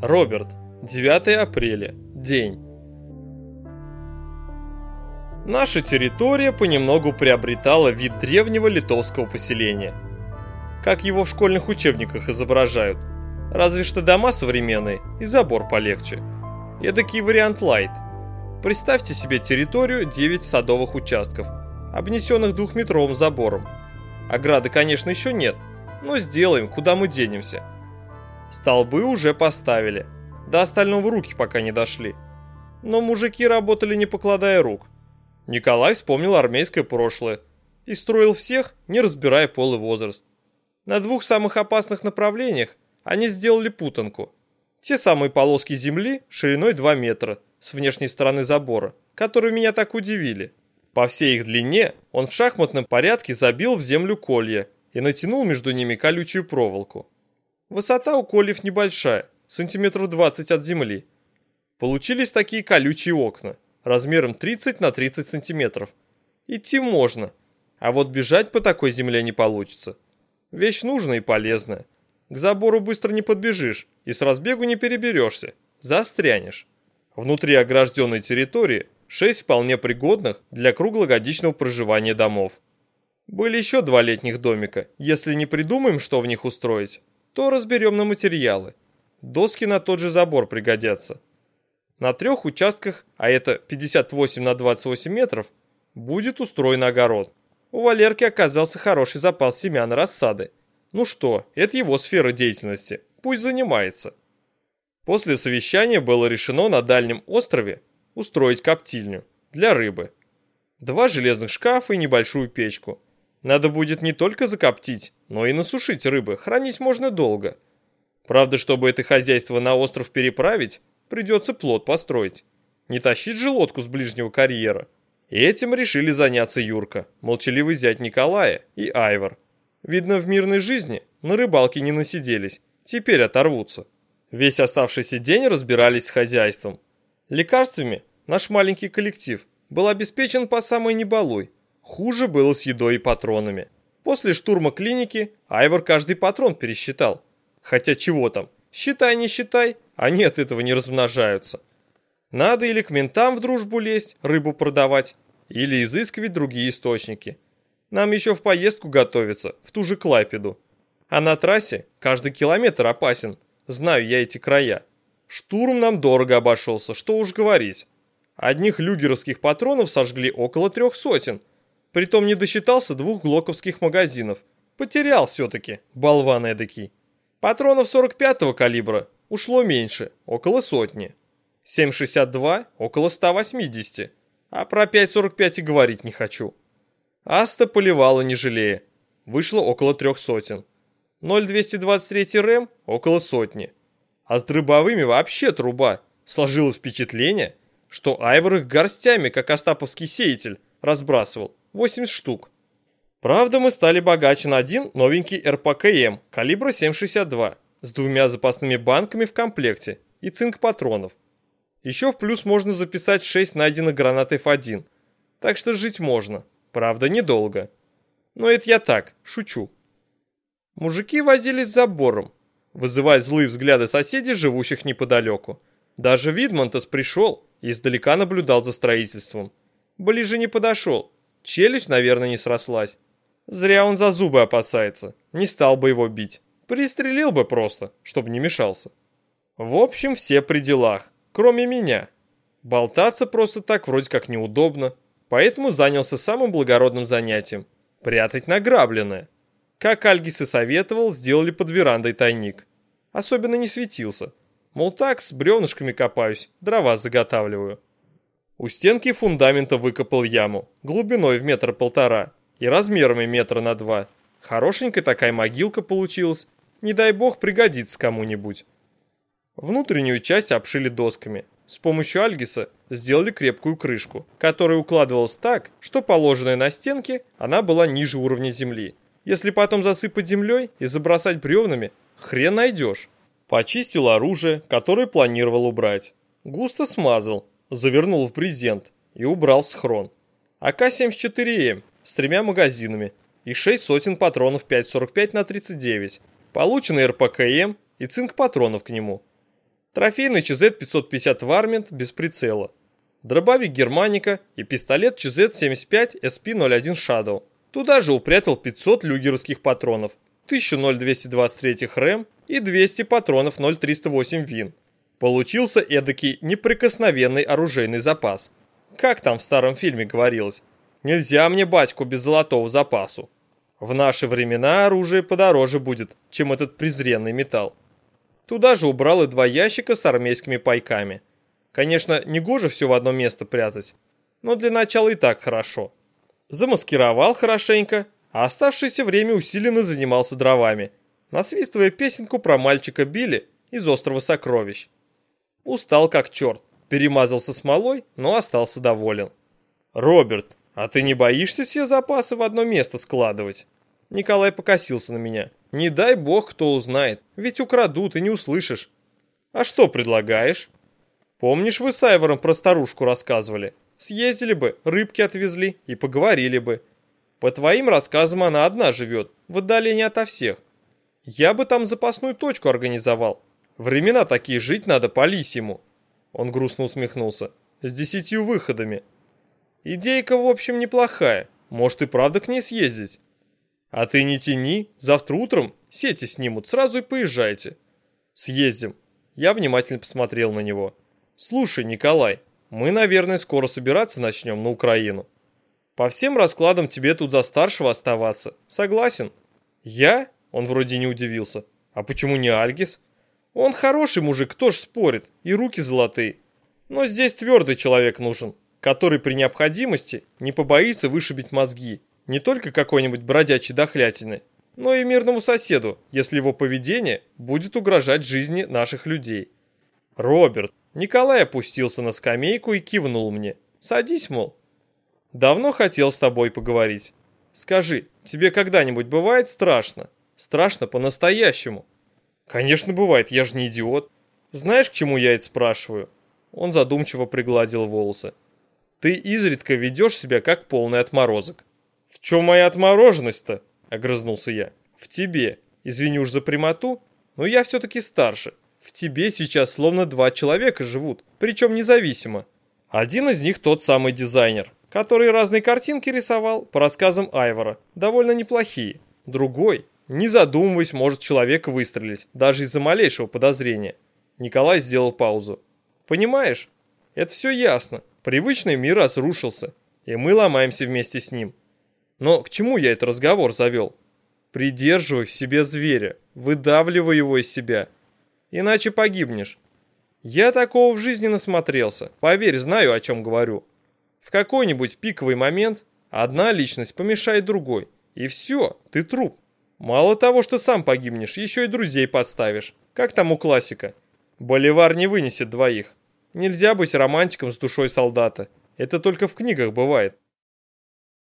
Роберт. 9 апреля. День. Наша территория понемногу приобретала вид древнего литовского поселения. Как его в школьных учебниках изображают. Разве что дома современные и забор полегче. Эдакий вариант лайт. Представьте себе территорию 9 садовых участков, обнесенных двухметровым забором. Ограды, конечно, еще нет, но сделаем, куда мы денемся. Столбы уже поставили, до остального руки пока не дошли. Но мужики работали не покладая рук. Николай вспомнил армейское прошлое и строил всех, не разбирая пол и возраст. На двух самых опасных направлениях они сделали путанку. Те самые полоски земли шириной 2 метра с внешней стороны забора, которые меня так удивили. По всей их длине он в шахматном порядке забил в землю колья и натянул между ними колючую проволоку. Высота у кольев небольшая, сантиметров 20 от земли. Получились такие колючие окна, размером 30 на 30 сантиметров. Идти можно, а вот бежать по такой земле не получится. Вещь нужная и полезная. К забору быстро не подбежишь и с разбегу не переберешься, застрянешь. Внутри огражденной территории шесть вполне пригодных для круглогодичного проживания домов. Были еще два летних домика. Если не придумаем, что в них устроить, то разберем на материалы. Доски на тот же забор пригодятся. На трех участках, а это 58 на 28 метров, будет устроен огород. У Валерки оказался хороший запас семян рассады. Ну что, это его сфера деятельности, пусть занимается. После совещания было решено на дальнем острове устроить коптильню для рыбы. Два железных шкафа и небольшую печку. Надо будет не только закоптить, но и насушить рыбы, хранить можно долго. Правда, чтобы это хозяйство на остров переправить, придется плот построить. Не тащить же лодку с ближнего карьера. И этим решили заняться Юрка, молчаливый зять Николая и Айвор. Видно, в мирной жизни на рыбалке не насиделись, теперь оторвутся. Весь оставшийся день разбирались с хозяйством. Лекарствами наш маленький коллектив был обеспечен по самой небалуй. Хуже было с едой и патронами. После штурма клиники Айвор каждый патрон пересчитал. Хотя чего там, считай не считай, они от этого не размножаются. Надо или к ментам в дружбу лезть, рыбу продавать, или изыскивать другие источники. Нам еще в поездку готовиться, в ту же Клайпеду. А на трассе каждый километр опасен, знаю я эти края. Штурм нам дорого обошелся, что уж говорить. Одних люгеровских патронов сожгли около трех сотен. Притом не досчитался двух глоковских магазинов. Потерял все-таки, болван эдакий. Патронов 45-го калибра ушло меньше, около сотни. 7,62 около 180, а про 5,45 и говорить не хочу. Аста поливала не жалея, вышло около трех сотен. 0,223 рэм около сотни. А с дробовыми вообще труба. Сложилось впечатление, что Айвор их горстями, как остаповский сеятель, разбрасывал. 80 штук. Правда, мы стали богаче на один новенький РПКМ калибра 7,62 с двумя запасными банками в комплекте и цинк патронов. Еще в плюс можно записать 6 найденных гранат F1, так что жить можно, правда недолго. Но это я так, шучу. Мужики возились с забором, вызывая злые взгляды соседей, живущих неподалеку. Даже Видмонтес пришел и издалека наблюдал за строительством. Ближе не подошел, челюсть, наверное, не срослась. Зря он за зубы опасается, не стал бы его бить. Пристрелил бы просто, чтобы не мешался. В общем, все при делах, кроме меня. Болтаться просто так вроде как неудобно, поэтому занялся самым благородным занятием – прятать награбленное. Как Альгис и советовал, сделали под верандой тайник. Особенно не светился. Мол, так с бревнышками копаюсь, дрова заготавливаю. У стенки фундамента выкопал яму, глубиной в метр полтора и размерами метра на два. Хорошенькая такая могилка получилась, не дай бог пригодится кому-нибудь. Внутреннюю часть обшили досками. С помощью альгиса сделали крепкую крышку, которая укладывалась так, что положенная на стенке, она была ниже уровня земли. Если потом засыпать землей и забросать бревнами, хрен найдешь. Почистил оружие, которое планировал убрать. Густо смазал, завернул в брезент и убрал в схрон. АК-74М с тремя магазинами и 6 сотен патронов 5,45 на 39 Полученный РПКМ и цинк патронов к нему. Трофейный ЧЗ-550 Вармент без прицела. Дробовик Германика и пистолет ЧЗ-75 SP-01 Shadow. Туда же упрятал 500 люгеровских патронов, 1000-223 РЭМ и 200 патронов 0.308 ВИН. Получился эдакий неприкосновенный оружейный запас. Как там в старом фильме говорилось? Нельзя мне батьку без золотого запасу. В наши времена оружие подороже будет, чем этот презренный металл. Туда же убрал и два ящика с армейскими пайками. Конечно, не гоже все в одно место прятать, но для начала и так хорошо. Замаскировал хорошенько, а оставшееся время усиленно занимался дровами, насвистывая песенку про мальчика Билли из острова Сокровищ. Устал как черт, перемазался смолой, но остался доволен. «Роберт, а ты не боишься все запасы в одно место складывать?» Николай покосился на меня. «Не дай бог, кто узнает, ведь украдут и не услышишь». «А что предлагаешь?» «Помнишь, вы с Айвором про старушку рассказывали? Съездили бы, рыбки отвезли и поговорили бы. По твоим рассказам она одна живет, в отдалении ото всех. Я бы там запасную точку организовал, Времена такие, жить надо по-лисьему. Он грустно усмехнулся. С десятью выходами. Идейка, в общем, неплохая. Может и правда к ней съездить. А ты не тяни, завтра утром сети снимут, сразу и поезжайте. Съездим. Я внимательно посмотрел на него. Слушай, Николай, мы, наверное, скоро собираться начнем на Украину. По всем раскладам тебе тут за старшего оставаться. Согласен? Я? Он вроде не удивился. А почему не Альгис? Он хороший мужик, кто ж спорит, и руки золотые. Но здесь твердый человек нужен, который при необходимости не побоится вышибить мозги не только какой-нибудь бродячей дохлятины, но и мирному соседу, если его поведение будет угрожать жизни наших людей. Роберт, Николай опустился на скамейку и кивнул мне. Садись, мол. Давно хотел с тобой поговорить. Скажи, тебе когда-нибудь бывает страшно? Страшно по-настоящему? Конечно, бывает, я же не идиот. Знаешь, к чему я это спрашиваю? Он задумчиво пригладил волосы. Ты изредка ведешь себя как полный отморозок. В чем моя отмороженность-то? Огрызнулся я. В тебе. Извини уж за прямоту, но я все-таки старше. В тебе сейчас словно два человека живут, причем независимо. Один из них тот самый дизайнер, который разные картинки рисовал по рассказам Айвора, довольно неплохие. Другой не задумываясь, может человек выстрелить, даже из-за малейшего подозрения. Николай сделал паузу. Понимаешь? Это все ясно. Привычный мир разрушился, и мы ломаемся вместе с ним. Но к чему я этот разговор завел? Придерживай в себе зверя, выдавливай его из себя. Иначе погибнешь. Я такого в жизни насмотрелся. Поверь, знаю, о чем говорю. В какой-нибудь пиковый момент одна личность помешает другой. И все, ты труп. Мало того, что сам погибнешь, еще и друзей подставишь. Как там у классика? Боливар не вынесет двоих. Нельзя быть романтиком с душой солдата. Это только в книгах бывает.